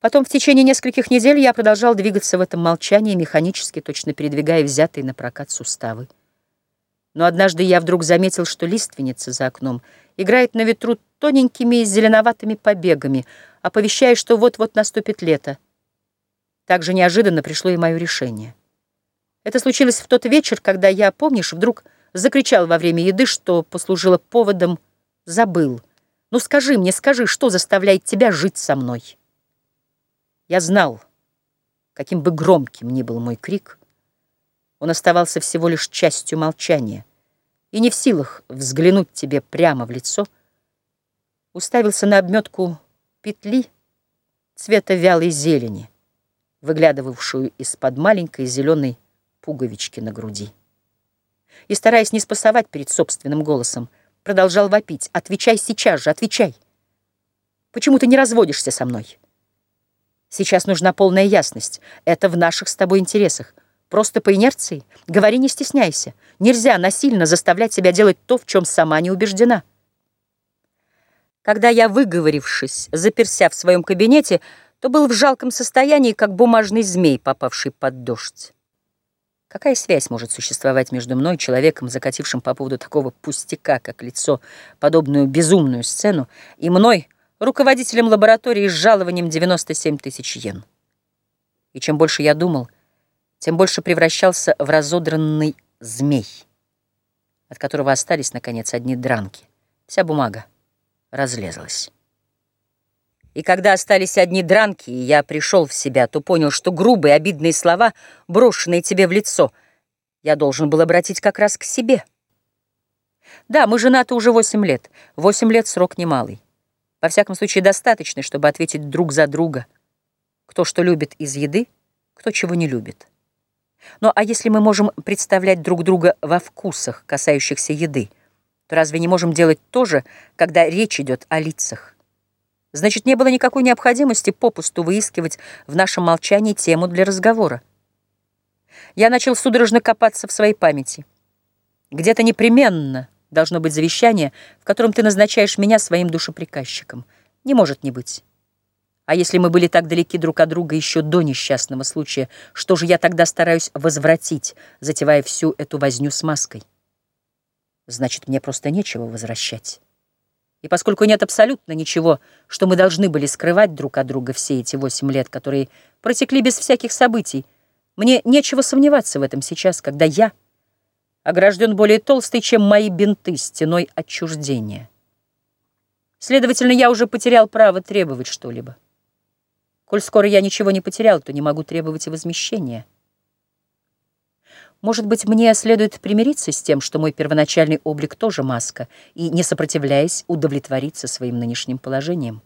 Потом в течение нескольких недель я продолжал двигаться в этом молчании, механически, точно передвигая взятые на прокат суставы. Но однажды я вдруг заметил, что лиственница за окном играет на ветру тоненькими зеленоватыми побегами, оповещая, что вот-вот наступит лето. Так же неожиданно пришло и мое решение. Это случилось в тот вечер, когда я, помнишь, вдруг закричал во время еды, что послужило поводом «забыл». «Ну скажи мне, скажи, что заставляет тебя жить со мной?» Я знал, каким бы громким ни был мой крик, он оставался всего лишь частью молчания, и не в силах взглянуть тебе прямо в лицо, уставился на обметку петли цвета вялой зелени, выглядывавшую из-под маленькой зеленой пуговички на груди. И, стараясь не спасовать перед собственным голосом, продолжал вопить. «Отвечай сейчас же, отвечай! Почему ты не разводишься со мной?» Сейчас нужна полная ясность. Это в наших с тобой интересах. Просто по инерции. Говори, не стесняйся. Нельзя насильно заставлять себя делать то, в чем сама не убеждена. Когда я, выговорившись, заперся в своем кабинете, то был в жалком состоянии, как бумажный змей, попавший под дождь. Какая связь может существовать между мной, человеком, закатившим по поводу такого пустяка, как лицо, подобную безумную сцену, и мной — руководителем лаборатории с жалованием 97 тысяч йен. И чем больше я думал, тем больше превращался в разодранный змей, от которого остались, наконец, одни дранки. Вся бумага разлезлась. И когда остались одни дранки, и я пришел в себя, то понял, что грубые, обидные слова, брошенные тебе в лицо, я должен был обратить как раз к себе. Да, мы женаты уже восемь лет. Восемь лет — срок немалый. Во всяком случае, достаточно, чтобы ответить друг за друга. Кто что любит из еды, кто чего не любит. Ну а если мы можем представлять друг друга во вкусах, касающихся еды, то разве не можем делать то же, когда речь идет о лицах? Значит, не было никакой необходимости попусту выискивать в нашем молчании тему для разговора. Я начал судорожно копаться в своей памяти. Где-то непременно Должно быть завещание, в котором ты назначаешь меня своим душеприказчиком. Не может не быть. А если мы были так далеки друг от друга еще до несчастного случая, что же я тогда стараюсь возвратить, затевая всю эту возню с маской? Значит, мне просто нечего возвращать. И поскольку нет абсолютно ничего, что мы должны были скрывать друг от друга все эти восемь лет, которые протекли без всяких событий, мне нечего сомневаться в этом сейчас, когда я огражден более толстой, чем мои бинты, стеной отчуждения. Следовательно, я уже потерял право требовать что-либо. Коль скоро я ничего не потерял, то не могу требовать возмещения. Может быть, мне следует примириться с тем, что мой первоначальный облик тоже маска, и, не сопротивляясь, удовлетвориться своим нынешним положением.